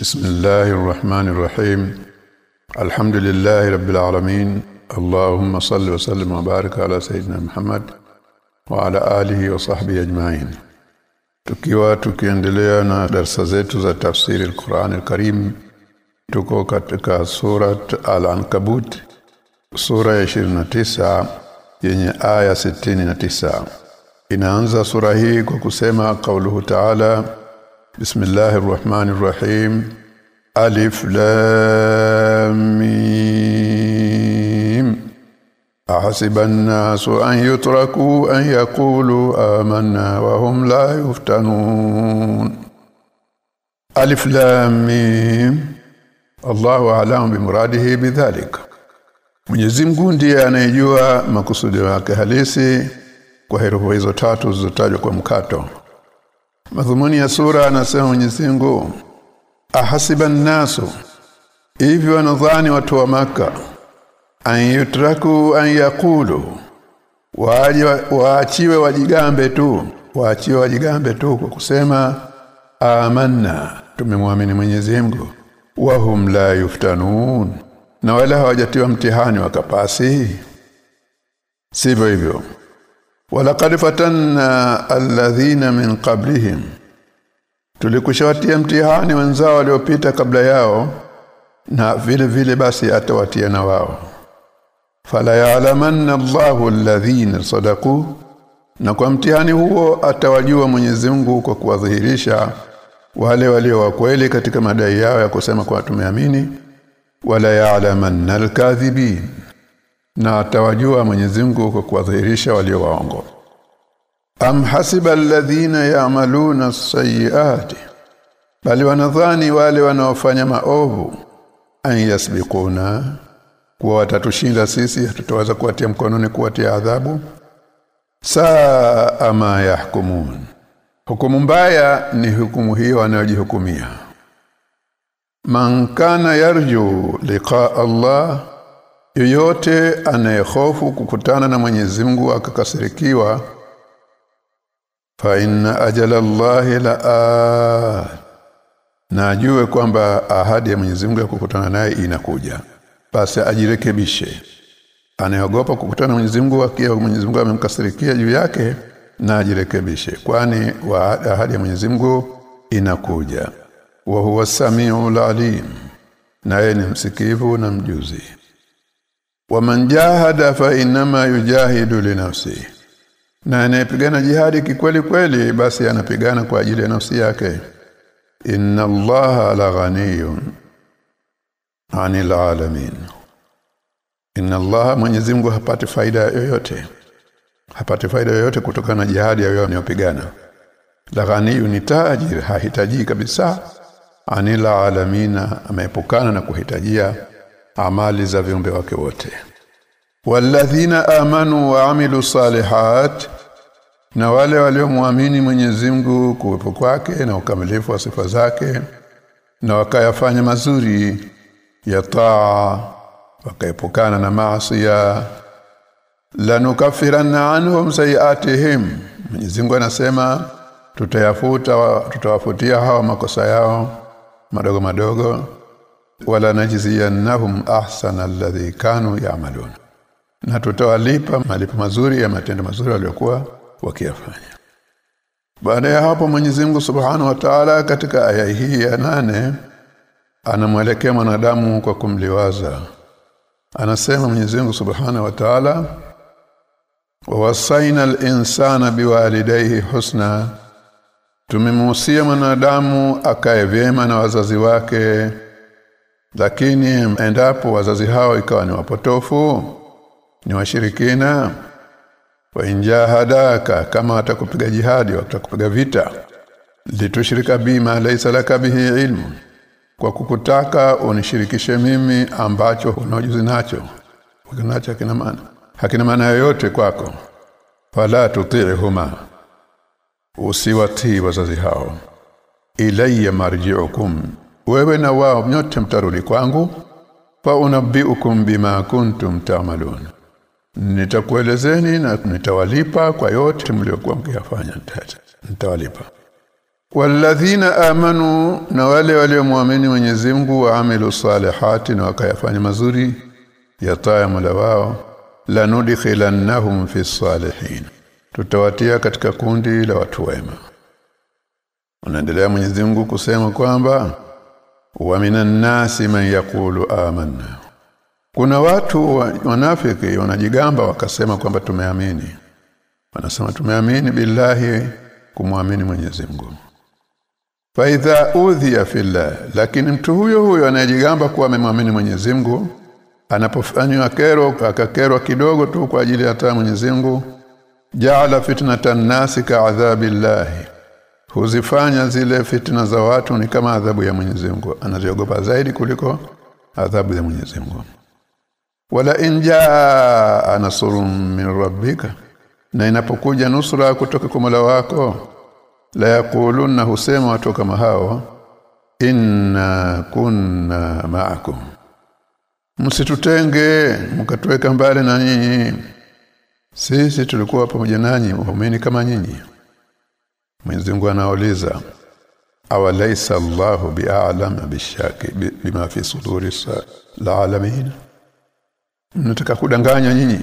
بسم الله الرحمن الرحيم الحمد لله رب العالمين اللهم صل وسلم وبارك على سيدنا محمد وعلى آله وصحبه أجمعين tukiwa tukiendelea na darasa zetu za tafsiri al-Qur'an al-Karim tuko katika surat al-Ankabut sura ya 29 yenye aya 69 inaanza sura hii kwa kusema kauluhu ta'ala bismillahir rahmanir rahim alif lam mim. Ahasiba an-nasu an yutraku an yaqulu amanna wa hum la yuftanun. Alif lam mim. Allahu a'lamu bimuradihi bidhalika Mwenyezi Mungu ndiye anayejua makusudi yake halisi. Kwa herufi hizo tatu zilizotajwa kwa mkato. Madhumuni ya sura anasema Mwenyezi Mungu ahasiba nasu hivyo wanadhani watu wa maka an yutraku an yaqulu waaje waachiwe wajigambe tu waachiwe wajigambe tu kwa kusema amanna tumemwamini Mwenyezi Mungu wa hum la yuftanun. Na wala hawajatiwa mtihani wakapasi sivyo hivyo walaqad fatanna alladhina min qablihim. Tulikushawatia mtihani wenzao waliopita kabla yao na vile vile basi atawatia na wao. Fala ya'lamanna Allahu alladhina sadaku na kwa mtihani huo atawajua Mwenyezi Mungu kwa kuwadhihirisha wale walio wa kweli katika madai yao ya kusema kwa tumeamini. Wala ya'lamanna al-kadhibin na atawajua Mwenyezi Mungu kwa kuwadhihirisha walio waongo. Am hasiba alladhina ya'maluna as-sayyi'ati? Bali wanadhani wale wanaofanya maovu. An yasbiquna? Kuwa watatushinda sisi tutaweza kuwatia mkononi kuwatia adhabu? Saa ama yahkumun. Hukumu mbaya ni hukumu hiyo wanayojihukumia. Man kana yarju liqa Allah yoyote anayehofu kukutana na Mwenyezi Mungu akakasirikiwa fa inna ajala Allahi la na ajue kwamba ahadi ya Mwenyezi Mungu ya kukutana naye inakuja. Basi ajirekebishe. Anayeogopa kukutana na Mwenyezi Mungu akiwa Mwenyezi Mungu amemkasirikia juu yake na ajirekebishe. Kwani ahadi ya Mwenyezi Mungu inakuja. Wa huwa samiul alim. Naye ni msikivu na mjuzi waman jahada fa inma yujahidu li nafsi na anayepigana jihadi kikweli kweli basi anapigana kwa ajili ya nafsi yake. Inna allaha la ghaniyun anil alamin. Inna allaha mwenyezi Mungu hapati faida yoyote. Hapati faida yoyote kutokana na jihadi ya anayopigana. La ghaniyun ni tajir hahitaji kabisa. Anil alamina ameepukana na kuhitajia amali za viumbe wake wote. Walladhina amanu wa amilu salihat na wale waliomwamini Mwenyezi Mungu kuwepo kwake na ukamilifu wa sifa zake na wakayafanya mazuri ya taa wakaepukana na maasi lanukaffiranna anhum sayiatihim. Mwenyezi Mungu anasema tutayafuta tutawafutia hawa makosa yao madogo madogo wala najziyannahum ahsana alladhi kanu ya'malun. Na tutawalipa malipo mazuri ya matendo mazuri waliokuwa wakiyafanya. Baada ya hapo Mwenyezi Mungu Subhanahu wa Ta'ala katika aya hii ya nane anamwelekea mwanadamu kwa kumliwaza. Anasema Mwenyezi Mungu Subhanahu wa Ta'ala wasaina al-insana biwalidayhi husna. Tumemuhusia mwanadamu akae vyema na wazazi wake lakini endapo wazazi hao ikawa ni wapotofu ni washirikina wa hadaka kama atakupiga jihadi watakupiga vita. Litushirika bima laisa laka bihi ilmu kwa kukutaka unishirikishe mimi ambacho unajuzi nacho. Unacho kina maana. Hakina maana yoyote kwako. Fala tuti'huma usiwatii wazazi hao. Ilayya marji'ukum wewe na wao nyote mtarudi kwangu fa unabbiukum bima kuntum ta'malun. Nitakuelezeni na nitawalipa kwa yote mliokuwa mkiyafanya. Nitawalipa. Walladhina amanu na wale waliomwamini Mwenyezi Mungu waamilu salihati na wakayafanya mazuri yataa mola wao lanudkhilannahum fi salihin. Tutawatia katika kundi la watu wema. Unaendelea Mwenyezi Mungu kusema kwamba wa minan nasi man yaqulu amanna. Kuna watu wanafiki wanajigamba wakasema kwamba tumeamini. Wanasema tumeamini billahi kumwamini Mwenyezi Mungu. Faidha udhiya fillah lakini mtu huyo huyo anayejigamba kuwa amemwamini Mwenyezi Mungu anapofanywa kero akakerwa kidogo tu kwa ajili ya taa Mwenyezi Mungu jaala fitnatan nasi ka'adhabillahi huzifanya zile fitina za watu ni kama adhabu ya Mwenyezi Mungu. Anaziogopa zaidi kuliko adhabu ya Mwenyezi Mungu. Wala injaa nasrun min rabbika. Na inapokuja nusura kutoka kwa Mola wako la yaquluna husema watu kama hao inna kunna ma'akum. Msitutenge mkatuweka mbali na nyinyi. Sisi tulikuwa pamoja nanyi waumini kama nyinyi Mwenyezi Mungu anauliza awalaisa Allahu bi'alam bishaki bima fi suduri alamin mnataka kudanganya nyinyi?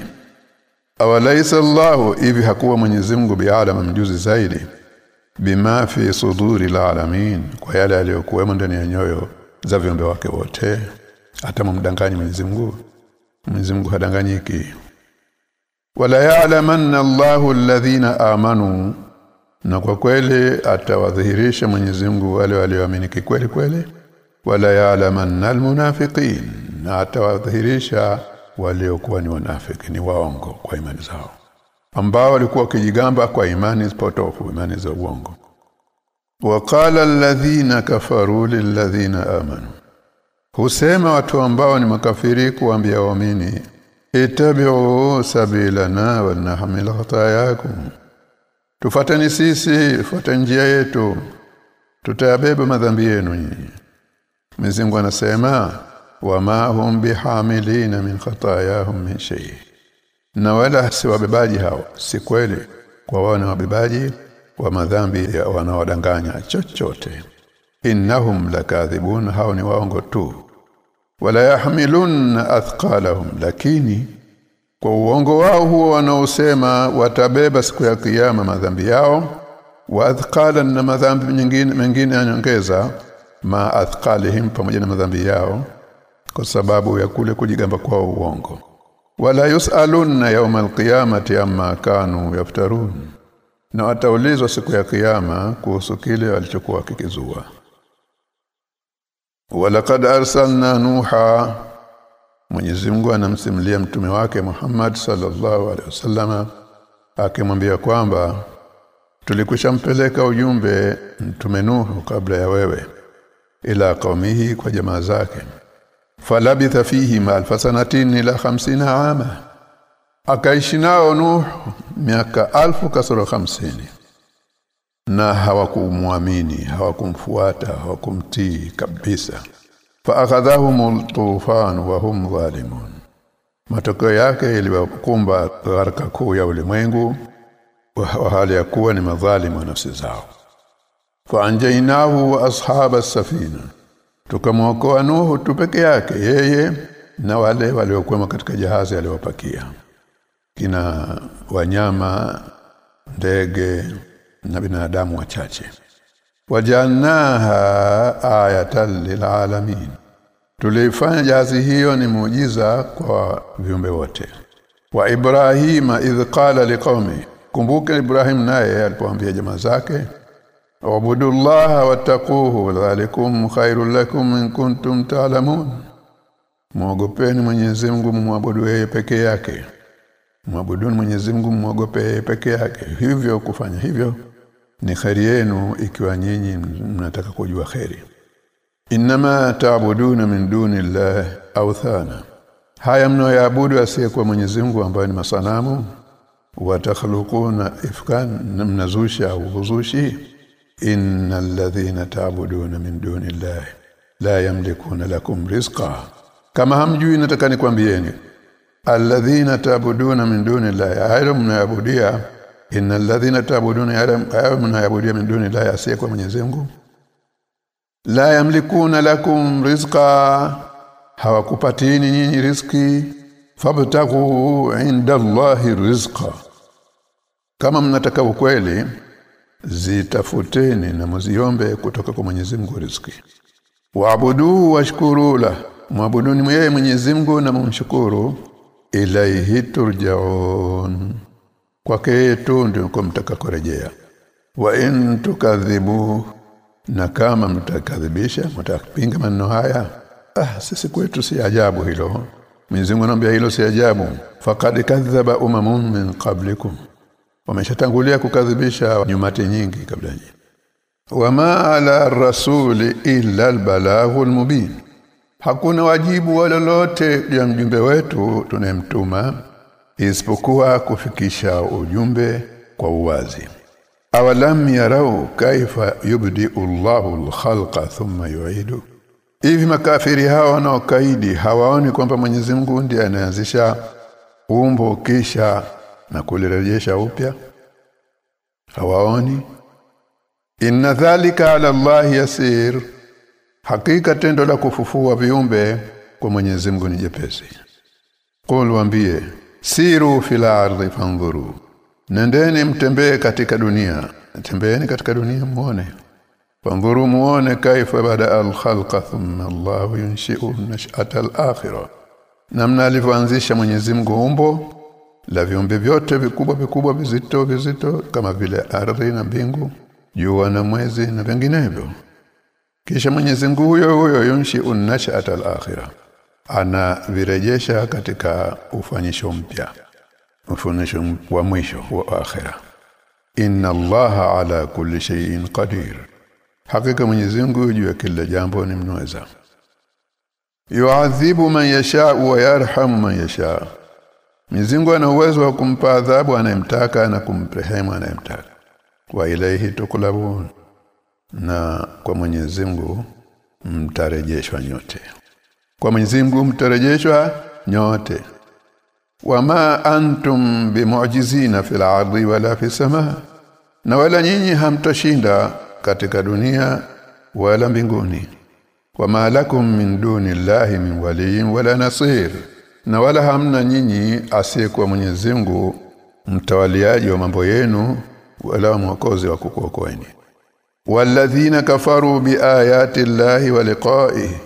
Awalaisa Allahu ivi hakuwa Mwenyezi Mungu bi'alam mjuzi zaidi bima fi suduri alamin kwa yale aliyokuwemo ndani ya nyoyo za viumbe wake wote. Hata mumdanganyi Mwenyezi Mungu? Mwenyezi Mungu hadanganyiki. Wala ya'lamanna Allahu alladhina amanu na kwa kweli atawadhihirisha Mwenyezi Mungu wale walioamini kweli kweli wala ya'lamanna almunafiqin na atawadhihirisha waliokuwa ni wanafiki ni waongo kwa imani zao ambao walikuwa wakijigamba kwa imani potofu imani za uongo. Waqala alladhina kafaru lilladhina amanu husema watu ambao ni makafiri kuambia waamini itabi'u sabilana wa nahmil khatayakum tufatani sisi fuateni njia yetu. Tutayabeba madhambi yenu nyinyi. Mwenyezi anasema wama hum bihamilina min khatayahum min shay. Na wala si wabebaji hao. Si kweli kwa wao ni wabebaji wa madhambi ya wanaodanganya chochote. Innahum lakadhibun hao ni waongo tu. Wala yahmilun athqalahum lakini kwa uongo wao huo wanaosema watabeba siku ya kiyama madhambi yao wa na madhambi mengine mengine yanyongeza ma athqalihim pamoja na madhambi yao kwa sababu ya kule kujigamba kwa uongo. Wala yusaluna yawma alqiyamati amma kanu yaftarun na wataulizwa siku ya kiyama kuhusu kile walichokuwa kikizua walaqad arsalna nuha Mwenyezi Mungu anamsimulia mtume wake Muhammad sallallahu alaihi wasallama akimwambia kwamba tulikushampeleka ujumbe mtume Nuhu kabla ya wewe ila kaumihi kwa jamaa zake. Falabitha fihi ma alfasanatin ila 50 ama. Akaishi nao nuhu miaka alfu kasoro hamsini na hawakumwamini hawakumfuata hawakumtii kabisa fa akhadhahum tufan wa hum zalimun matokeo yake iliwakumba gharika kuu ya ulimwengu wa hali ya kuwa ni madhalimu nafsi zao. Fa anjainahu wa ashaba safina tukamwokoa Nuhu tu peke yake yeye na wale waliokuwa katika jahazi aliyopakia kina wanyama ndege na binadamu wachache wajannaha ayatan lilalamin. Tulifanya jahazi hiyo ni muujiza kwa viumbe wote. Wa ibrahima idh qala liqaumi kumbuke ibrahim naye alipoambia jamaa zake Ubudullaha wattaquhu dhalikum khairul lakum in kuntum ta'lamun. Muogopeni Mwenyezi Mungu mwabudu yeye peke yake. Mwabuduni Mwenyezi Mungu muogope yeye peke yake. Hivyo kufanya hivyo ni kheri yenu ikiwa nyinyi mnataka kujua kheri. Inma taabuduna min duni llahi awthana. Haya mnayoabudu asiyekuwa Mwenyezi Mungu ambayo ni masanamu watakhluquna ifkan mnazusha uzushi innal ladhina ta'buduna min duni llahi la yamlikuna lakum rizqa. Kama hamjui nataka nikwambieni alladhina ta'buduna min duni llahi hayo mnaabudia innal ladhina ta'buduna ya mnayabudia min duni la yasiya kwa Mwenyezi Mungu. La yamlikuna lakum rizqa hawakupatini nyinyi riziki. Inda Allahi rizqa. Kama mnataka ukweli zitafuteni na muziombe kutoka kwa Mwenyezi Mungu riziki. Waabudu washkuru la mwabuduni yeye Mwenyezi Mungu na mumshukuru ilaihi turjaun kwake tu ndio mtaka kurejea wa in tukadhibu na kama mtakadhibisha mtakapinga maneno haya ah sisi kwetu si ajabu hilo. Mwenyezi Mungu anambia hilo si ajabu. Faqad kadhaba umamun min qablikum. Wameshatangulia kukadhibisha nyumati nyingi kabla nyingi wama ala rasuli illa albalaghul mubin hakuna wajibu wa lolote ya mjumbe wetu tunayemtuma isipokuwa kufikisha ujumbe kwa uwazi. Awalam yarau kaifa yubdi Allahu al-khalqa thumma yu'idu. Hivi makafiri hawa wanaokaidi hawaoni kwamba Mwenyezi Mungu ndiye anaanzisha umbo kisha na kulirejesha upya? Hawaoni? Inna dhalika ala Allah yasir. Hakika tendo la kufufua viumbe kwa Mwenyezi Mungu ni jepesi. Qul waambie siru fil ardi fanzuru. Nendeni mtembee katika dunia. Tembeeni katika dunia muone. Fanzuru muone kaifa bada al-khalqa thumma Allah yunshi'u nash'ata al-akhirah namna alivyoanzisha Mwenyezi Mungu umbo la viumbe vyote vikubwa vikubwa vizito vizito kama vile ardhi na mbingu jua na mwezi na vinginevyo. Kisha Mwenyezi Mungu huyo huyo yunshi unnashat al-akhirah ana virejesha katika ufanyisho mpya ufanyisho wa mwisho wa akhira inna allaha ala kulli shay'in qadir. Hakika Mwenyezi Mungu juu ya kila jambo ni mnaweza yuadhibu man yasha wa yarhamu man yasha. Mwenyezi ana uwezo wa kumpa adhabu anayemtaka na kumrehemu anayemtaka. Wa ilaihi tukulabun na kwa Mwenyezi Mungu mtarejeshwa nyote kwa Mwenyezi Mungu mtarejeshwa nyote. Wama antum bimu'jizina fil ardi wala fis samaa na wala nyinyi hamtashinda katika dunia wala mbinguni. Wama lakum min duni llahi min waliyin wala nasir. Na wala hamna nyinyi asiyekuwa Mwenyezi Mungu mtawaliaji wa mambo yenu wala mwokozi wa kukuokoeni. Walladhina kafaru biayati llahi wa liqa'ihi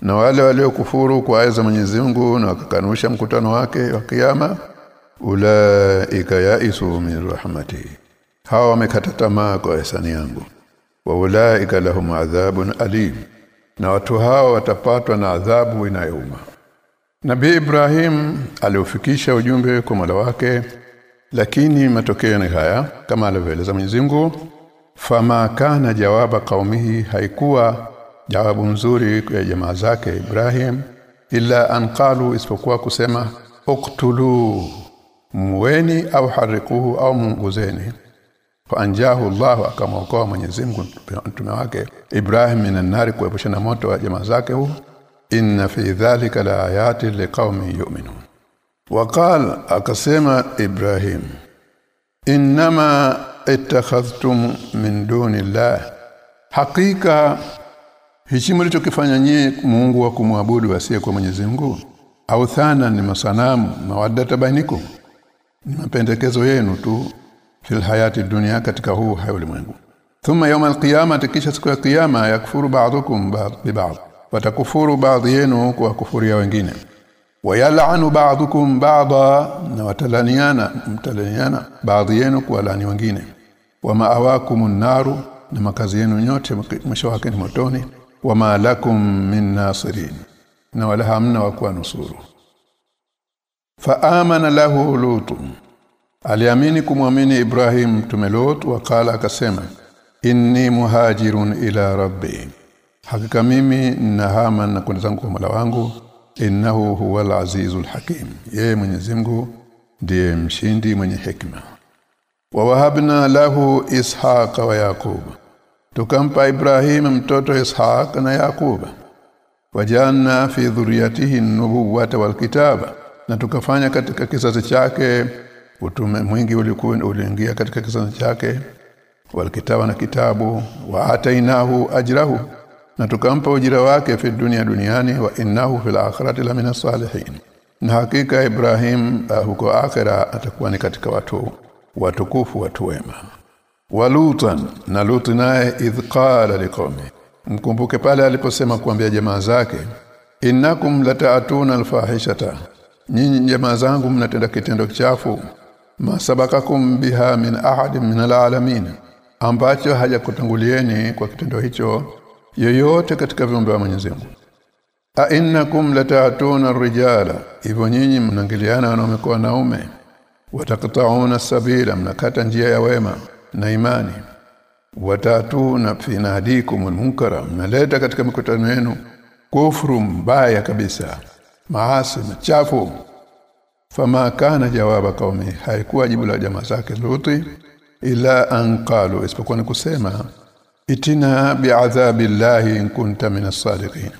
na wale waliokufuru kwa aya za Mwenyezi Mungu na wakakanusha mkutano wake wa kiyama ulaika yaisu min rahmati. Hawa wamekata tamaa kwa ihsani yangu. Wa ulaika lahum adhabun alim. Na watu hawa watapatwa na adhabu inayouma. Nabii Ibrahim aliufikisha ujumbe kwa Mola wake lakini matokeo ni haya kama alivyoeleza Mwenyezi Mungu fama kana jawaba kaumihi haikuwa jawabu nzuri ya jamaa zake Ibrahim illa an qalu isipokuwa kusema uktulu muweni au harikuhu au munguzeni faanjahu Allah akamwokoa Mwenyezi Mungu mtume wake Ibrahim minan nari kuepusha na moto wa jamaa zake huu. Inna fi dhalika la ayati liqaumin yu'minun. Waqal akasema Ibrahim inma ittakhadhtum min duni Allah hakika hichi mlichokifanya nyie Mungu wa kumwabudu asiye kwa Mwenyezi Mungu? Au thana ni masanamu mawaddata bainikum ni mapendekezo yenu tu fil hayati dunia katika huu hai ulimwengu. Thumma yawm alqiyamah kisha siku ya kiyama yakfuru ba'dukum bi ba'd. Watakufuru baadhi yenu kwa kufuria wengine. Wayal'anu ba'dukum ba'da na watalaniana mtalaniana baadhi yenu kwa lani wengine. Wa ma'awakumun naru na makazi yenu nyote mwisho wake ni motoni wama lakum min nasirin na wala hamna wa kuwa nusuru. Fa amana lahu lutu aliamini kumwamini Ibrahim tumelot Lut wakala akasema inni muhajirun ila rabbi hakika mimi nahama na kwenda zangu kwa Mola wangu innahu huwal azizul hakim yeye Mwenyezi Mungu ndiye mshindi mwenye hekima. Wa wahabna lahu ishaqa wa yaquba tukampa Ibrahim mtoto Ishaq na Yakuba wajanna fi dhurriyatihi wal kitaba na tukafanya katika kizazi chake utume mwingi ulikuwa uliingia katika kizazi chake walkitaba na kitabu wa atainahu ajrahu. Na tukampa ujira wake fi dunia duniani wa innahu fil akhirati la min salihin. Na hakika Ibrahim uh, huko akhira atakuwa ni katika watu watukufu watu wema walutan na lut naye idh qala liqawmi. Mkumbuke pale aliposema kuambia jamaa zake innakum lataatuna alfahishata. Nyinyi jamaa zangu mnatenda kitendo kichafu. Masabakakum biha min ahadin min alalamin. Ambacho hajakutangulieni kwa kitendo hicho yoyote katika viumbe wa Mwenyezi Mungu. A innakum lataatuna ar-rijala. Hivyo nyinyi mnangiliana wanaume kwa wanaume. Wataktauna sabila mnakata njia ya wema na imani. Watatuna fi nadikum almunkara mnaleta katika mikutano yenu. Kufru mbaya kabisa maasi machafu. Fama kana jawaba kaumi haikuwa jibu la jamaa zake luti ila an qalu isipokuwa ni kusema itina bi'adhabillahi in kunta min as-sadiqin.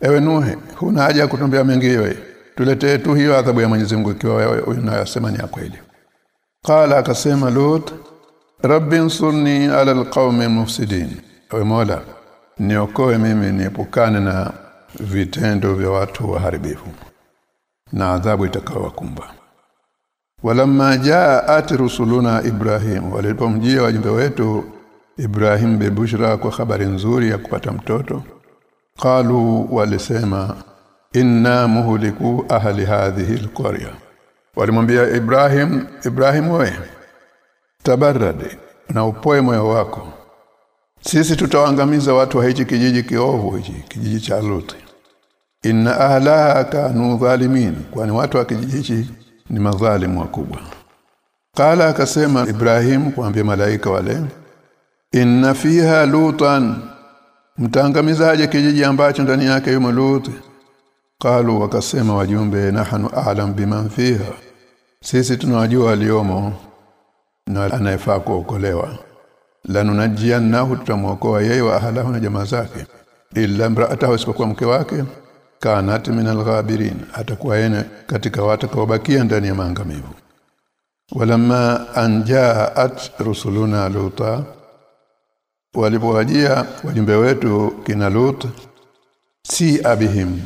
Ewe nuhi huna haja kutumbia mengi wewe. Tuletee tu hiyo adhabu ya Mwenyezi Mungu ikiwa wewe unayosema ni kweli. Qala akasema lut rabbi nsurni ala alqaumi mufsidin ewe mola niokoe mimi niepukane na vitendo vya watu waharibifu na adhabu itakayowakumba. Walamma jaat rusuluna ibrahim walipomjia wajumbe wetu ibrahim bibushra kwa habari nzuri ya kupata mtoto qalu walisema inna muhliku ahli hadhihi alqarya. Walimwambia ibrahim ibrahim wewe tabarrade na upoe moyo wako. Sisi tutawangamiza watu wa hichi kijiji kiovu hichi kijiji cha Lut inna ahlaha kanu dhalimin kwani watu wa kijiji hichi ni madhalimu wakubwa. Kala akasema Ibrahim kuambia malaika wale inna fiha lutan mtangamizaje kijiji ambacho ndani yake yumo Lut Kalu wakasema wajumbe nahnu a'lam biman fiha sisi tunawajua waliomo na anayefaa kuokolewa. Lanunajiannahu tutamwokoa yeye wa ahlahu na jamaa zake illa imra'atahu isipokuwa mke wake. Kanat min alghabirin atakuwa yeye katika watu kawabakia ndani ya maangamivu. Walamma anjaat rusuluna luta walipowajia wajumbe wetu kina lut si abihim.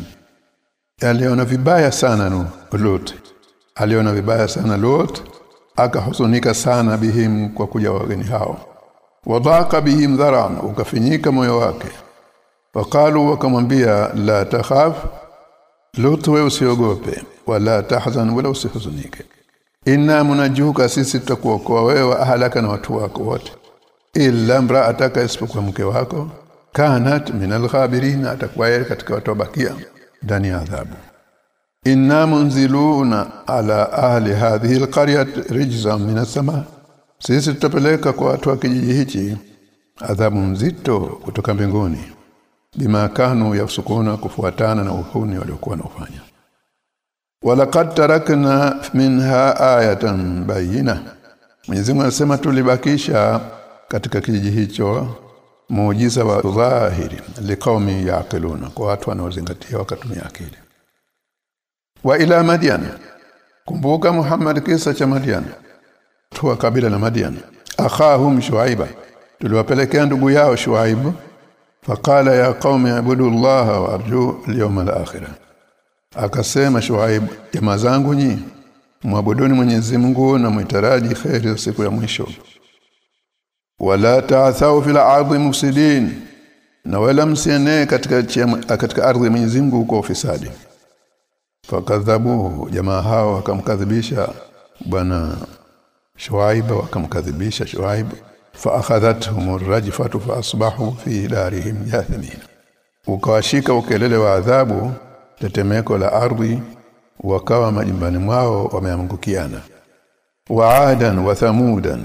Aliona vibaya sana nu lut. Aliona vibaya sana lut akahuzunika sana bihim kwa kuja wageni hao. Wadhaka bihim dharan ukafinyika moyo wake. Wakalu wakamwambia la takhaf lutwe usiogope wala tahzan wala usihuzunike. Inna munajuka sisi tutakuokoa wewe ahalaka na watu wako wote. Illa mra'ataka isipokuwa mke wako. Kanat min alghabirin atakuwa katika watu wabakia ndani ya adhabu inna munziluna ala ahli hadhihi alqaryah rijzan min as-sama. Sisi tutapeleka kwa watu wa kijiji hichi adhabu mzito kutoka mbinguni bima kanu yafsukuna kufuatana na uhuni waliokuwa wanafanya walaqad tarakna minha ayatan bayina Mwenyezi Mungu anasema tulibakisha katika kijiji hicho muujiza wa dhahiri liqaumi yaqiluna kwa watu wanaozingatia wakatumia akili wa ila madian. Kumbuka Muhammad kisa cha madian. Tuwa kabila la madian. Akhahum shuaiba. Tuliwapelekea ndugu yao shuaibu. Faqala ya qaumi ibudu Allah wa arju al-yawm al-akhirah akasema shuaib jamaa zangu nyi muabuduni Mwenyezi Mungu na mwitaraji khairi siku ya mwisho. Wala ta'thau fil ardi mufsidin. Na wala msienee katika katika ardhi ya Mwenyezi Mungu huko ufisadi fakadhabuhu jamaa hao wakamkadhibisha bwana Shuaib wakamkadhibisha Shuaib. Faakhadhathum ar-rajfatu fa asbahu fi darihim jathimin ukawashika ukelele wa adhabu tetemeko la ardhi wakawa majumbani mwao wameangukiana. Waadan wa thamudan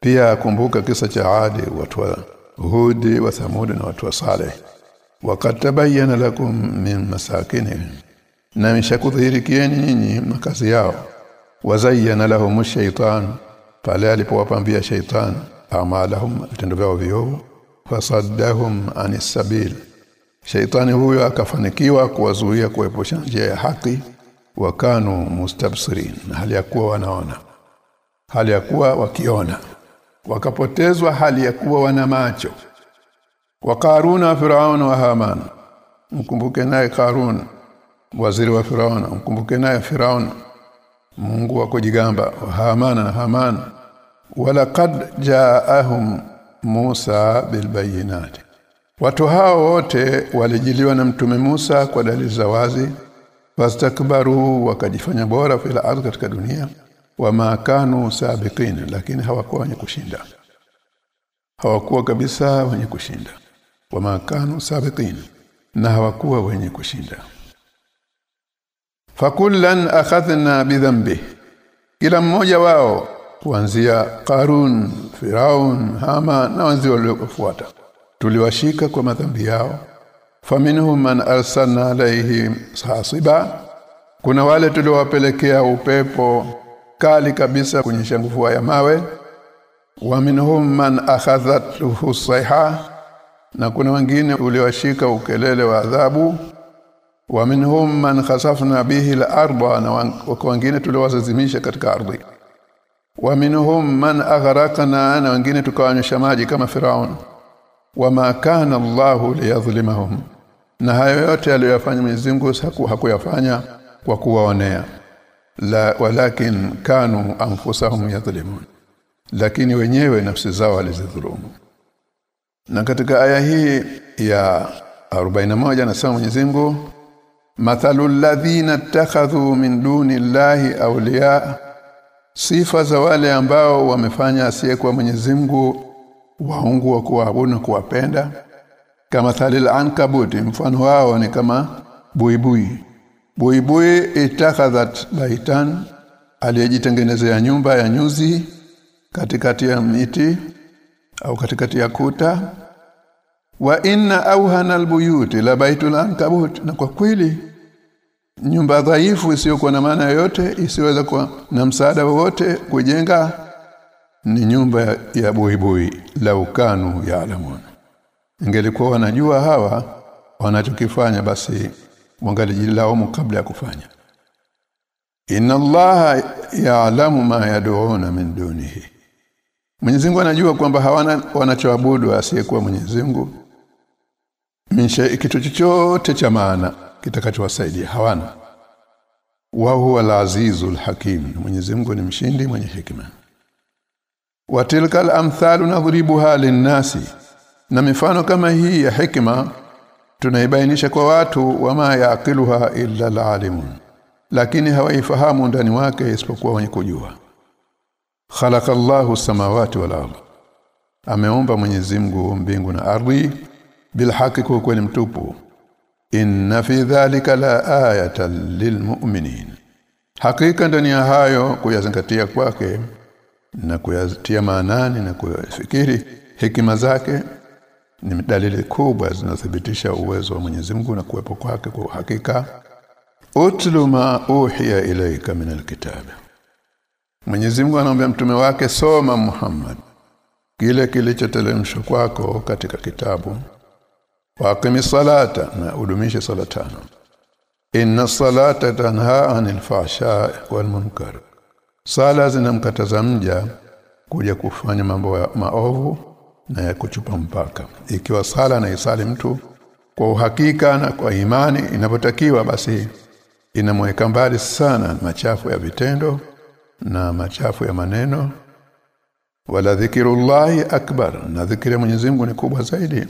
pia kumbuka kisa cha Adi watu wa Hudi wa Thamud na watu wa Saleh. Tabayyana lakum min masakinihim na mishakudhihirikieni nyinyi makazi yao. Wazayyana lahum shaytan pale alipowapambia shaytan amalahum vitendo vyao viovu fasaddahum anis sabil. Shaitani huyo akafanikiwa kuwazuia kuepusha njia ya haki wakanu mustabsirin na hali ya kuwa wanaona. Hali ya kuwa wakiona. Wakapotezwa hali ya kuwa wana macho. Wa Karuna Firaun wa Haman. Mkumbuke naye Karun waziri wa Firauna mkumbuke naye Firauna Mungu wa kujigamba Hamana na Hamana wala kad jaahum Musa bilbayinati. Watu hao wote walijiliwa na mtume Musa kwa dalili za wazi. Fastakbaru wakajifanya bora fil ardh katika dunia. Wa kanu sabiqin lakini hawakuwa wenye kushinda. Hawakuwa kabisa wenye kushinda. Wa kanu sabiqin na hawakuwa wenye kushinda fakullan akhadhna bidhanbi kila mmoja wao kuanzia Karun, Firaun Hama na wenzao waliofuata tuliwashika kwa madhambi yao. Faminhum man arsalna alayhim hasiba. Kuna wale tuliowapelekea upepo kali kabisa kunyesha mvua ya mawe. Wa minhum man akhadhathu sayha na kuna wengine uliwashika ukelele wa adhabu wa minhum man khasafna bihi al-ardha na katika ardhi. Wa minhum man aghraqna na wengine tukawanyosha maji kama Firaun. Wama kana Allahu liyadhlimahum. Na hayo yote aliyofanya Mwenyezi Mungu hakuyafanya kwa kuwaonea. La walakin kanu anfusahum yadhlimun. Lakini wenyewe nafsi zao walizidhulumu. Na katika aya hii ya 41 anasema Mwenyezi Mungu mathalul ladhina ittakhadhu min duni llahi awliya. Sifa za wale ambao wamefanya asiyekuwa Mwenyezi Mungu waungu wa kuabudu na kuwapenda. Kama thalil ankabuti mfano wao ni kama buibui. Buibui itakhadhat baitan aliyejitengenezea nyumba ya nyuzi katikati ya miti au katikati ya kuta. Wa inna auhana albuyuti la baitul ankabut na kwa kweli nyumba dhaifu isiyokuwa na maana yoyote isiweza kuwa na msaada wowote kujenga ni nyumba ya buibui la ukanu yaalamun ingelikuwa wanajua hawa wanachokifanya basi wangalijilaumu kabla ya kufanya. Inna allaha ya'lamu ma yad'una min dunihi. Mwenyezi Mungu anajua kwamba hawana wanachoabudu asiyekuwa Mwenyezi Mungu. Kitu chochote cha maana kitakachowasaidia hawana. Wa huwa al-azizul hakim. Mwenyezi Mungu ni mshindi mwenye hikima wa tilka al-amthalu nadhribuha linnasi. Na mifano kama hii ya hikima tunaibainisha kwa watu wama yaqiluha illa al-alimun. Lakini hawaifahamu ndani wake isipokuwa wenye kujua. Khalaqa Allahu samawati wal ardh ameumba Mwenyezi Mungu mbingu na ardhi. Bil kwa kweli mtupu inna fi dhalika la ayatan lilmu'minin hakika ndani ya hayo kuyazingatia kwake na kuyatia maanani na kuyafikiri hekima zake ni dalili kubwa zinathibitisha uwezo wa Mwenyezi Mungu na kuwepo kwake kwa hakika utlu ma uhiya ilayka min alkitab Mwenyezi Mungu anaomba mtume wake soma Muhammad kile kilichotelemshwa kwako katika kitabu waqimi salata na udumishe sala tano inna salata tanha anil fahsha wal munkar sala zinamkataza mja kuja kufanya mambo ya maovu na ya kuchupa mpaka. Ikiwa sala na isali mtu kwa uhakika na kwa imani inapotakiwa basi inamweka mbali sana machafu ya vitendo na machafu ya maneno. Wala dhikrullahi akbar na dhikri ya Mwenyezi Mungu ni kubwa zaidi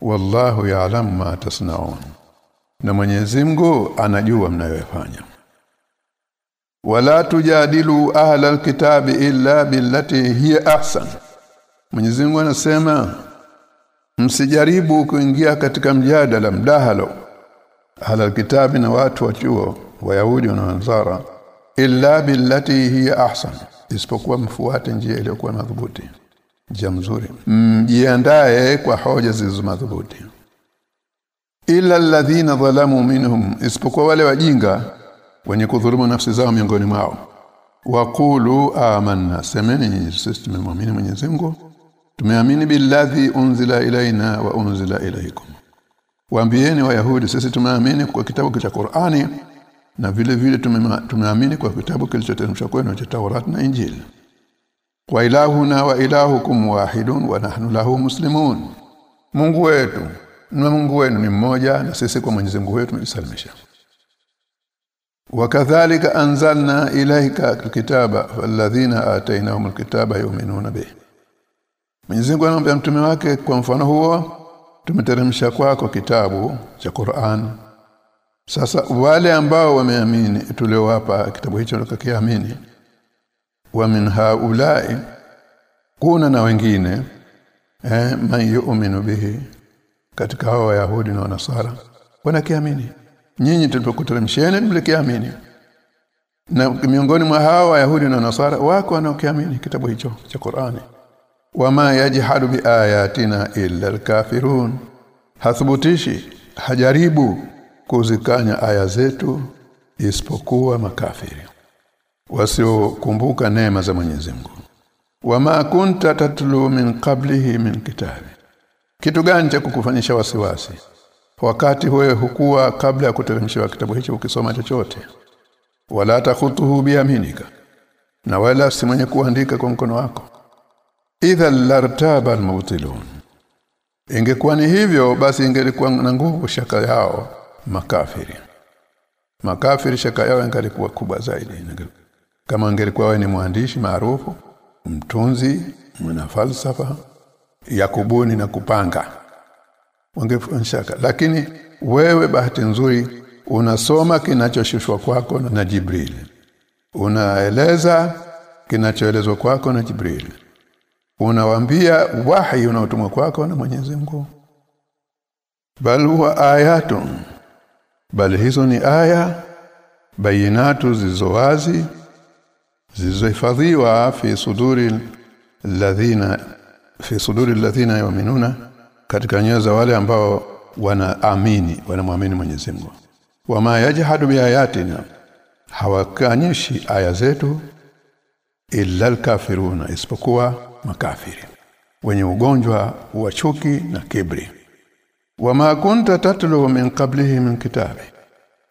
wallahu ya'lamu ma tasnaun. Na Mwenyezi Mungu anajua mnayoyafanya. Wala tujadilu ahla alkitabi illa billati hiya ahsan. Mwenyezi Mungu anasema msijaribu kuingia katika mjadala mdahalo ahla alkitabi na watu wa chuo wayahudi na wanzara illa billati hiya ahsan. Isipokuwa mfuate njia iliyokuwa madhubuti njia mzuri. Mjiandae kwa hoja zilizo madhubuti. Ila alladhina dhalamu minhum isipokuwa wale wajinga wenye kudhulumu nafsi zao miongoni mwao. Waqulu amanna semeni sisi tumemwamini Mwenyezi Mungu. Tumeamini billadhi unzila ilaina wa unzila ilaikum waambieni wayahudi sisi tumeamini kwa kitabu cha Qur'ani na vile vile tumeamini kwa kitabu kilichoteremshwa kwenu cha Taurat na Injili wa ilahuna wa ilahukum wahidun wa nahnu lahu muslimun. Mungu wetu na Mungu wenu ni mmoja na sisi kwa Mwenyezi Mungu wetu tumejisalimisha wakadhalika anzalna ilaika alkitaba walladhina atainahum alkitaba yu'minuna bih Mwenyezi Mungu anamwambia mtume wake kwa mfano huo tumeteremsha kwako kitabu cha Qur'an. Sasa wale ambao wameamini tuliowapa kitabu hicho wakakiamini wa min haulai kuna na wengine eh man yu'minu bihi katika hao wayahudi na wanasara wanakiamini. Nyinyi tulipokuteremsheni mlikiamini. Na miongoni mwa hao wayahudi na wanasara wako wanaokiamini kitabu hicho cha Qur'ani. Wama yajhadu biayatina illa alkafirun. Hathubutishi hajaribu kuzikanya aya zetu isipokuwa makafiri wasiokumbuka neema za Mwenyezi Mungu. Wama kunta tatlu min qablihi min kitabi. Kitu gani cha kukufanyisha wasiwasi? Wakati wewe hukuwa kabla ya kuteremshiwa kitabu hicho ukisoma chochote. Wala takhutuhu biaminika na wala si mwenye kuandika kwa mkono wako. Idha lartaba almubtilun. Ingekuwa ni hivyo basi ingelikuwa na nguvu shaka yao makafiri. Makafiri shaka yao ingelikuwa kubwa zaidi kama angelikuwa wewe ni mwandishi maarufu mtunzi mwana falsafa ya kubuni na kupanga wangefanya lakini wewe bahati nzuri unasoma kinachoshushwa kwako na Jibril. Unaeleza kinachoelezwa kwako na Jibril. Unawambia wahi unaotumwa kwako na Mwenyezi Mungu. Bal huwa ayatun. Bal hizo ni aya bayinatu zilizowazi zilizohifadhiwa fi suduri ladhina fi suduri alladhina yu'minuna katika nyoyo za wale ambao wanaamini wanamwamini Mwenyezi Mungu. Wama yajhadu biayatina hawakanyishi aya zetu illa alkafiruna isipokuwa makafiri. Wenye ugonjwa wa chuki na kibri wama kunta tatlu min qablihi min kitabi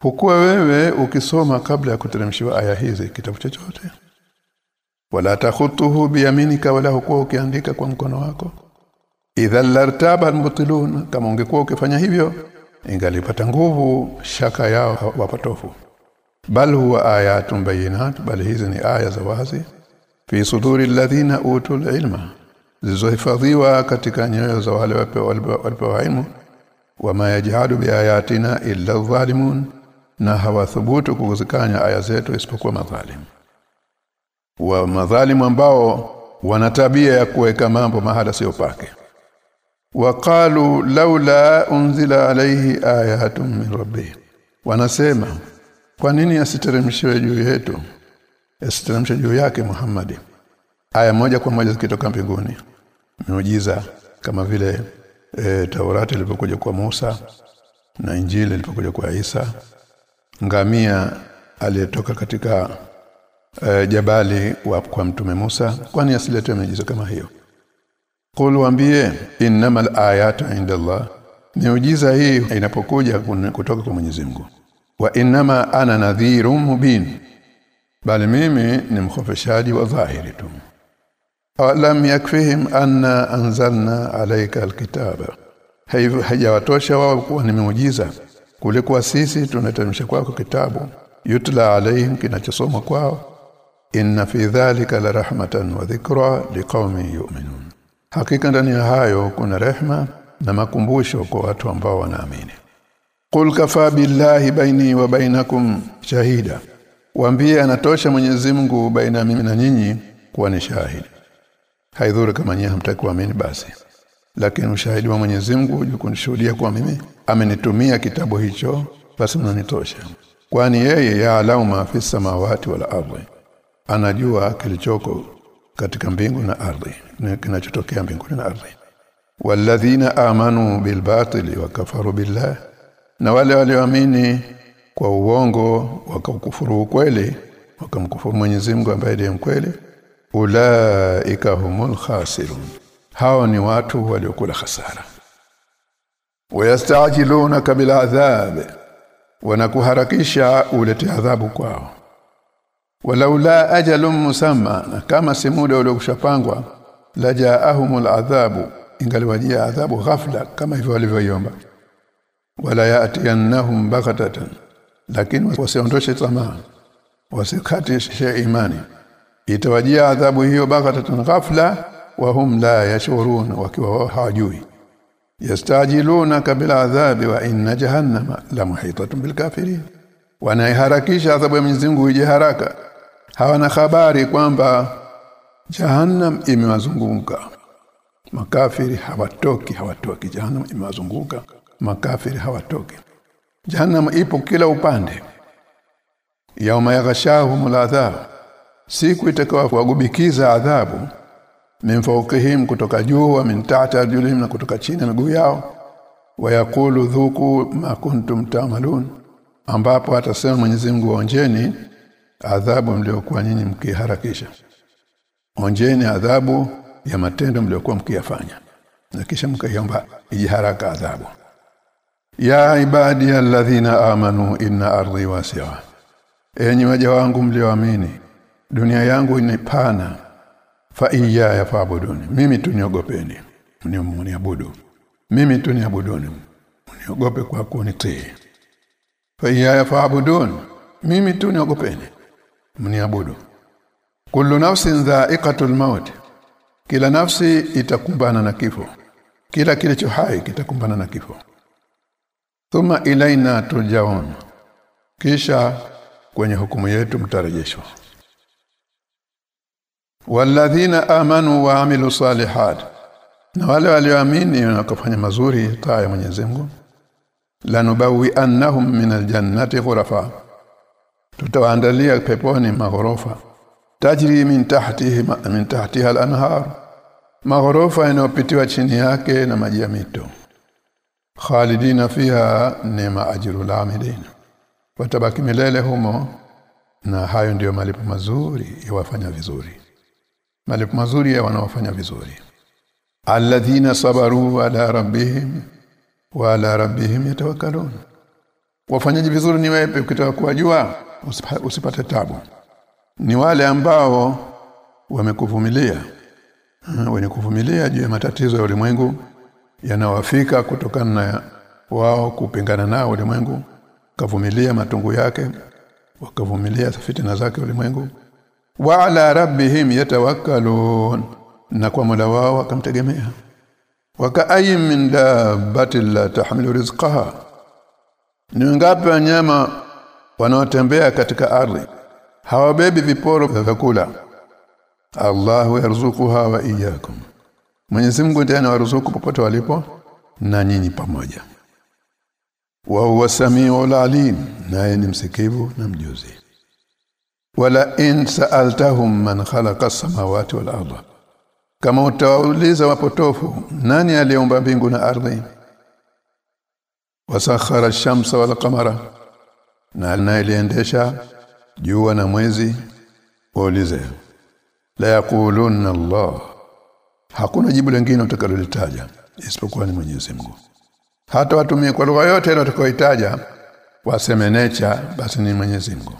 hukuwa wewe ukisoma kabla ya kuteremshiwa aya hizi kitabu chochote wala takhutuhu biyaminika wala hukuwa ukiandika kwa mkono wako. Idha lartaba almutilun kama ungekuwa ukifanya hivyo ingalipata nguvu shaka yao wapatofu bal huwa ayatun bayinat bal hizi ni aya za wazi. Fi suduri alladhina utul ilma zilizohifadhiwa katika nyoyo za wale walipewa ilmu. Wama yajhadu biayatina illa dhalimun na hawathubutu kuzikanya aya zetu isipokuwa madhalimu wa madhalimu ambao wana tabia ya kuweka mambo mahala sio pake. Waqalu laula unzila alayhi ayatun min rabbih. Wanasema kwa nini asiteremshiwe juu yetu asiteremshe juu yake Muhammad? Aya moja kwa moja zikitoka mbinguni. Miujiza kama vile e, Taurati ilipokuja kwa Musa na Injili ilipokuja kwa Isa. Ngamia aliyetoka katika e, jabali wa kwa mtume Musa kwani asilete miujiza kama hiyo? Qul waambie innamal ayatu inda Allah miujiza hii inapokuja kutoka kwa Mwenyezi Mungu. Wa innama ana nadhirun mubin. Bali mimi ni mkhofeshaji wa dhahiri tu. Alam yakfihim anna anzalna alayka alkitaba. Haijawatosha wao kuwa ni miujiza kulikuwa sisi tunateremsha kwako kitabu. Yutla alayhim kinachosoma kwao inna fi dhalika la rahmatan wa dhikra liqaumin yu'minun. Hakika ndani ya hayo kuna rehma na makumbusho kwa watu ambao wanaamini. Qul kafa billahi baini wa bainakum shahida. Waambie anatosha Mwenyezi Mungu baina mimi na nyinyi kuwa ni shahidi. Haidhuru kama nyinyi hamtaki kuamini basi. Lakini ushahidi wa Mwenyezi Mungu kunishuhudia kwa mimi amenitumia kitabu hicho basi mnanitosha. Kwani yeye yaalamu ma fi samawati wal ardhi anajua kilichoko katika mbingu na ardhi na kinachotokea mbinguni na ardhi. Walladhina amanu bilbatili wa kafaru billah na wale walioamini kwa uongo wakakufuru ukweli wakamkufuru Mwenyezi Mungu ambaye ndiye mkweli ulaika humul khasirun. Hao ni watu waliokula hasara wayastajiluna kabila adhab wanakuharakisha ulete adhabu kwao walaula ajalun musamma na kama si muda uliokushapangwa la jaahumul adhabu ingaliwajia adhabu ghafla kama hivyo walivyoiomba. Wala yatiyannahum baghatatan lakini wasiondoshe tamaa wasikatishe imani. Itawajia adhabu hiyo baghatatan ghafla wa hum la yashurun wakiwa hawajui. Yastajilunaka bil adhabi wa inna jahannama la muhitatun bil kafirin. Wanaiharakisha adhabu ya Mwenyezi Mungu haraka hawana habari kwamba jahannam imewazunguka. Makafiri hawatoki hawatoki. Jahannam imewazunguka makafiri hawatoki. Jahannam ipo kila upande. Yauma yaghashahum adhab siku itakayowagubikiza adhabu mimfaukihim kutoka juu wa min tahta arjulihim na kutoka chini ya miguu yao wayakulu dhuku ma kuntum ta'malun ambapo atasema Mwenyezi Mungu onjeni adhabu mliokuwa nyinyi mkiharakisha onjeni adhabu ya matendo mliokuwa mkiyafanya na kisha mkaiomba ijiharaka adhabu. Ya ibadi alladhina amanu inna ardi wasi'a. Enyi waja wangu mlioamini dunia yangu ni pana. Fa iya yafabuduni mimi tuniogopeni mniabudu. Mimi tuniabuduni niogope kwa kunitii. Fa iya yafabuduni mimi tuniogopeni mniabudu. Kullu nafsin dha'iqatul maut. Kila nafsi itakumbana na kifo. Kila kilicho hai kitakumbana na kifo. Thumma ilaina turjaun. Kisha kwenye hukumu yetu mtarejeshwa. Walladhina amanu wa amilu salihat. Na wale walioamini na kufanya mazuri taa ya Mwenyezi Mungu lanubawi annahum min aljannati ghurafa tutawaandalia peponi maghorofa. Tajri min tahtihi min tahtiha al-anhar. Maghorofa yanayopitiwa chini yake na maji ya mito. Khalidina fiha nema ajrul amilin watabaki milele humo na hayo ndiyo malipo mazuri ya wafanya vizuri. Malipo mazuri ya wanaofanya vizuri. Alladhina sabaru ala rabbihim wa ala rabbihim yatawakkalun wafanyaji vizuri ni wepe ukitaka kuwajua? Usipate tabu. Ni wale ambao wamekuvumilia. Wenye kuvumilia juu ya matatizo ya ulimwengu yanawafika kutokana na wao kupingana nao ulimwengu kavumilia matungu yake wakavumilia fitina zake ulimwengu. Wa ala rabbihim yatawakkalun na kwa mula wao wakamtegemea. Wakaayin min dabbatin la tahmilu rizqaha ni ngapi wanyama wanaotembea katika ardhi? Hawabebi viporo vya vyakula. Allahu yarzuquha wa iyyakum. Mwenyezi Mungu ndiye anawaruzuku popote walipo na nyinyi pamoja. Wa huwa samiul alim naye ni msikivu na mjuzi. Wala in sa'altahum man khalaqa as-samawati wal arda kama utawauliza wapotofu nani aliumba mbingu na ardhi wasakhara ash-shamsa wal qamara. Na anayeliendesha jua na mwezi waulize la yaquluna Allah. Hakuna jibu lingine utakalolitaja isipokuwa ni Mwenyezi Mungu. Hata watumie kwa lugha yote ile utakayoitaja waseme necha basi ni Mwenyezi Mungu.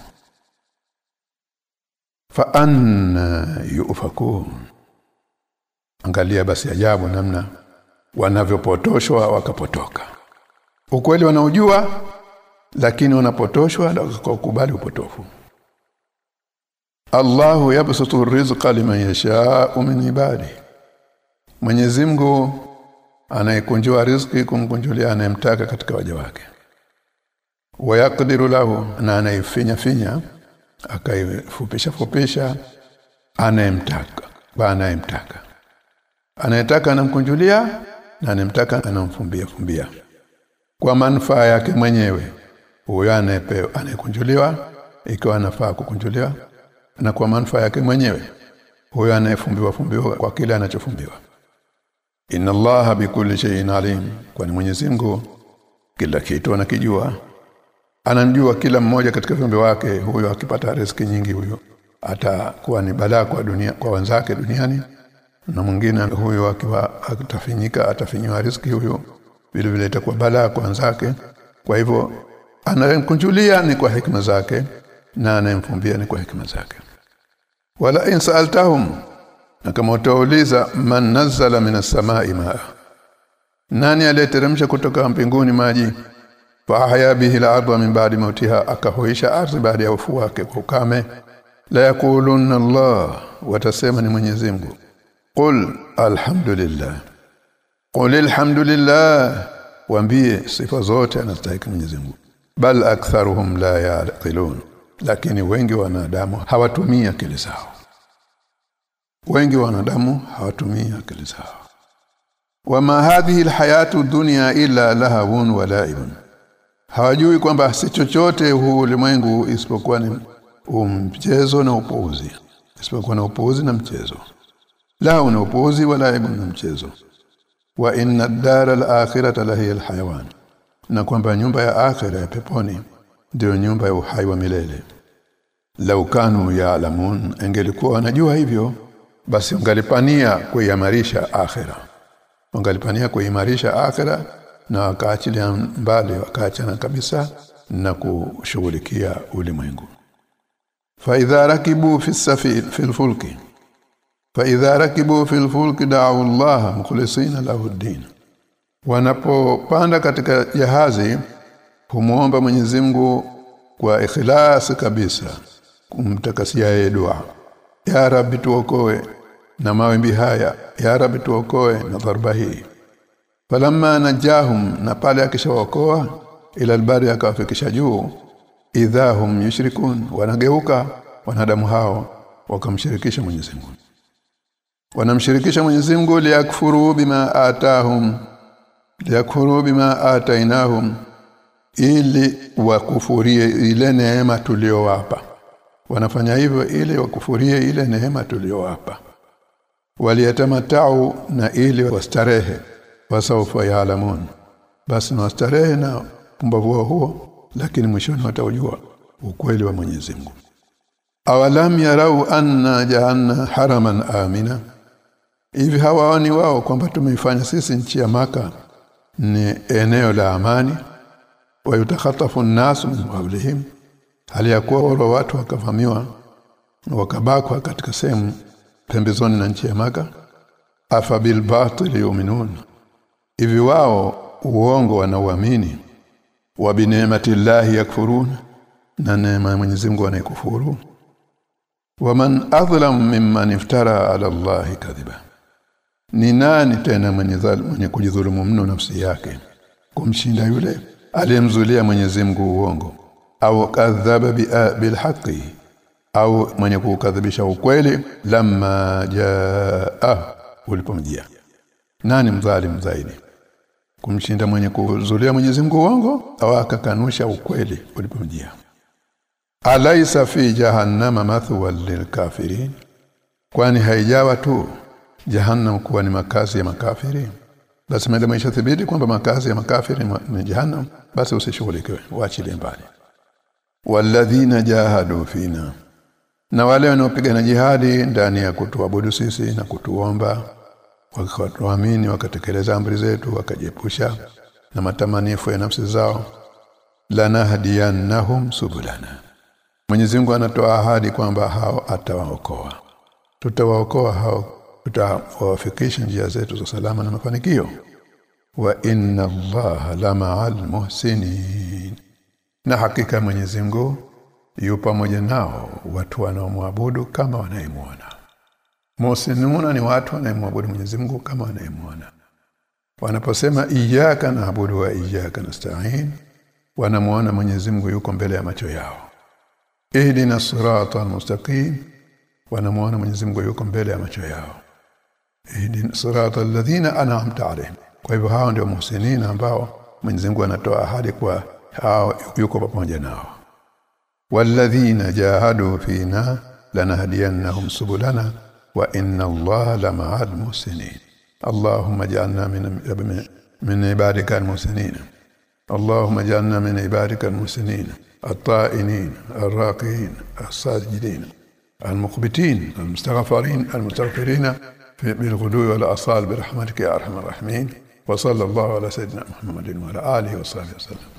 Fa anna yufakun. Angalia basi ajabu namna wanavyopotoshwa wakapotoka ukweli wanaojua lakini wanapotoshwa kwa kukubali upotofu. Allahu yabsutu rizqa liman yasha'u min ibadi. Mwenyezi Mungu anayekunjua riziki kumkunjulia anayemtaka katika waja wake. Wayakdiru lahu na anayefinya finya akaifupisha fupisha anayemtaka ba anayemtaka. Anayetaka anamkunjulia na anayemtaka anamfumbia fumbia kwa manufaa yake mwenyewe. Huyo anayepewa anayekunjuliwa ikiwa anafaa kukunjuliwa na kwa manufaa yake mwenyewe. Huyo anayefumbiwa fumbiwa kwa kile anachofumbiwa. Inna allaha bikulli shay'in alim. Kwani Mwenyezi Mungu kila kitu anakijua. Anamjua kila mmoja katika viumbe wake. Huyo akipata riziki nyingi huyo atakuwa ni balaa kwa dunia kwa wenzake duniani. Na mwingine huyo akiwa atafinyika atafinywa riziki huyo vile vile itakuwa balaa kwa wenzake. Kwa hivyo anayemkunjulia ni kwa hikma zake na anayemfumbia ni kwa hikma zake. Wala in sa'altahum na kama utauliza man nazzala minas samai maa nani aliyeteremsha kutoka mbinguni maji? Fa ahya bihi al-ardha min ba'di mautiha akahuisha ardhi baada ya ufu wake kwa ukame. La yakulunna Allah watasema ni Mwenyezi Mungu. Qul alhamdulillah qul alhamdulillah waambie sifa zote anastahili Mwenyezi Mungu. Bal aktharuhum la yaqilun. Lakini wengi wanadamu hawatumii akili zao. Wengi wanadamu hawatumii akili zao. Wama hadhihi alhayatu dunya illa lahawun wa la'ibun. Hawajui kwamba si chochote huu ulimwengu isipokuwa ni mchezo na upuuzi. Isipokuwa na upuuzi na mchezo. La na upuuzi wala na mchezo wa inna ad-dara al-akhirata la hiya al-hayawan na kwamba nyumba ya akhira ya peponi ndio nyumba ya uhai wa milele. Lau kanu ya'lamun angelikuwa wanajua hivyo basi ungalipania kuimarisha akhira. Ungalipania kuimarisha akhira na wakaachilia mbali wakaachana kabisa na kushughulikia ulimwengu. Fa idha rakibu fi safi fi fa idha rakibu fil fulki da'u Allah mukhlisina lahu ad-din wanapopanda katika jahazi humuomba Mwenyezi Mungu kwa ikhlas kabisa kumtakasia yeye dua. Ya rabbi tuokoe na mawimbi haya. Ya rabbi tuokoe na dharba hii. Falamma najahum na pale akishawaokoa ila albari akawafikisha juu idhahum yushrikun wanageuka wanadamu hao wakamshirikisha Mwenyezi Mungu wanamshirikisha Mwenyezi Mungu liyakfuru bima atahum liyakfuru bima atainahum ili wakufurie ile neema tuliyowapa wanafanya hivyo ili wakufurie ile neema tuliyowapa waliyatamatau na ili wastarehe wasaufa yaalamun. Basi na wastarehe na pumbavu huo lakini mwishoni wataujua ukweli wa Mwenyezi Mungu. Awalam yarau anna jahanna haraman amina hivi hawaoni wao kwamba tumeifanya sisi nchi ya maka? Ni eneo la amani. Wa yutakhatafu an-nas min hawlihim hali ya kuwa wale watu wakavamiwa wakabakwa katika sehemu pembezoni na nchi ya maka. Afa bil batil yu'minun. Hivi wao uongo wanauamini. Wa bi ni'matillahi yakfurun. Na neema ya Mwenyezi Mungu anaikufuru. Waman adhlam mimman iftara ala llahi kadhiba ni nani tena mwenye dhalimu mwenye kujidhulumu mno nafsi yake? Kumshinda yule aliyemzulia Mwenyezi Mungu uongo? Au kadhaba bil haqi? Au mwenye kukadhibisha ukweli lamma jaa ulipomjia? Nani mdhalimu zaidi? Kumshinda mwenye kuzulia Mwenyezi Mungu uongo au akakanusha ukweli ulipomjia? Alaisa fi jahannama mathwa lilkafirin kwani haijawa tu jahannam kuwa ni makazi ya makafiri? Basi maisha thibiti kwamba makazi ya makafiri ni jahannam. Basi usishughulikiwe waachilie mbali. Walladhina jahadu fina. Na wale wanaopigana jihadi ndani ya kutuabudu sisi na kutuomba wakatuamini wakatekeleza amri zetu wakajiepusha na matamanifu ya nafsi zao lanahdiyannahum subulana. Mwenyezi Mungu anatoa ahadi kwamba hao atawaokoa. Tutawaokoa hao tutawafikisha njia zetu za salama na mafanikio. Wa inna allaha la ma'al muhsinin. Na hakika Mwenyezi Mungu yu pamoja nao watu wanaomwabudu kama wanayemwona Muhsinuna ni watu wanayemwabudu Mwenyezi Mungu kama wanayemwona wanaposema iyyaka na'budu wa iyyaka nasta'in wanamuona Mwenyezi Mungu yuko mbele ya macho yao. Ihdina sirata almustaqim wanamuona Mwenyezi Mungu yuko mbele ya macho yao ihdina sirata alladhina an'amta alayhim kwa hivyo hao ndio muhsinina ambao Mwenyezi Mungu anatoa ahadi kwa hao yuko pamoja nao walladhina jahadu fina lanahdiyannahum subulana wa inna allaha lama'al muhsinin allahumma ij'alna min min ibadika al-muhsinin اللهم اجعلنا من عبادك المحسنين الطائنين الراقين الساجدين المقبتين المستغفرين المستغفرين بالغدو والأصال برحمتك يا أرحم الراحمين وصلى الله على سيدنا محمد وعلى آله وصحبه وسلم.